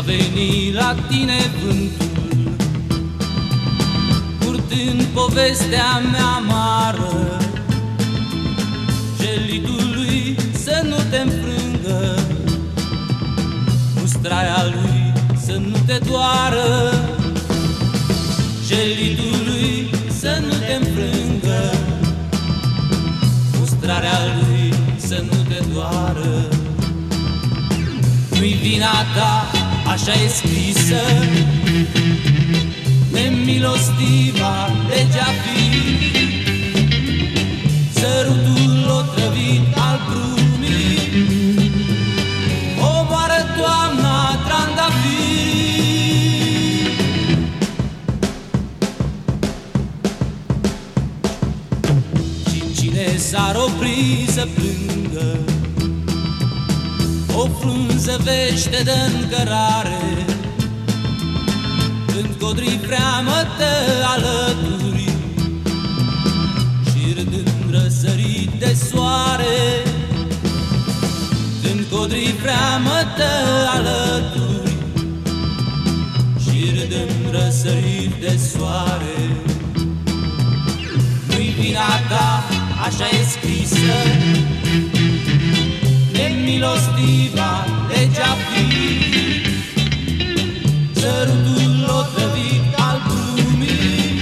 va veni la tine vântul. Purtând povestea mea amară Gelidului să nu te înfrângă. Mustraia lui să nu te doară Gelidului să nu te înfrângă. Mustrarea lui să nu te doară. Nu-i vina ta așa e scrisă. Nemilostiva legea fi. Sărutul otrăvit al brumii Omoară toamna trandafiri Și cine s-ar opri să plângă o frunză vește de încărare. Când codrii freamătă alături. Și râdând răsărit de soare. Când codrii freamătă alături. Și râdând răsărit de soare. Nu-i vina ta, așa e scrisă milostiva legea fi Sărutul otrăvit al brumii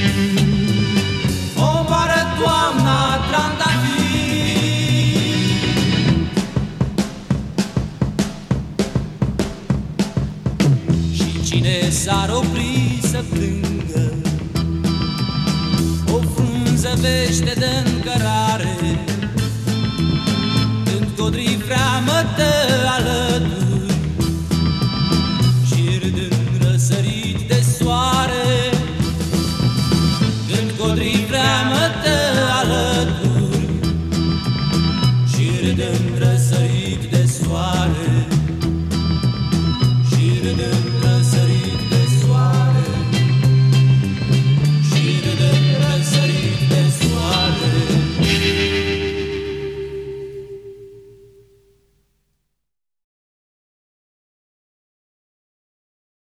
Omoară toamna trandafiri Și cine s-ar opri să plângă? O frunză vește de încărare Podri vreamă te alături Și râdând răsări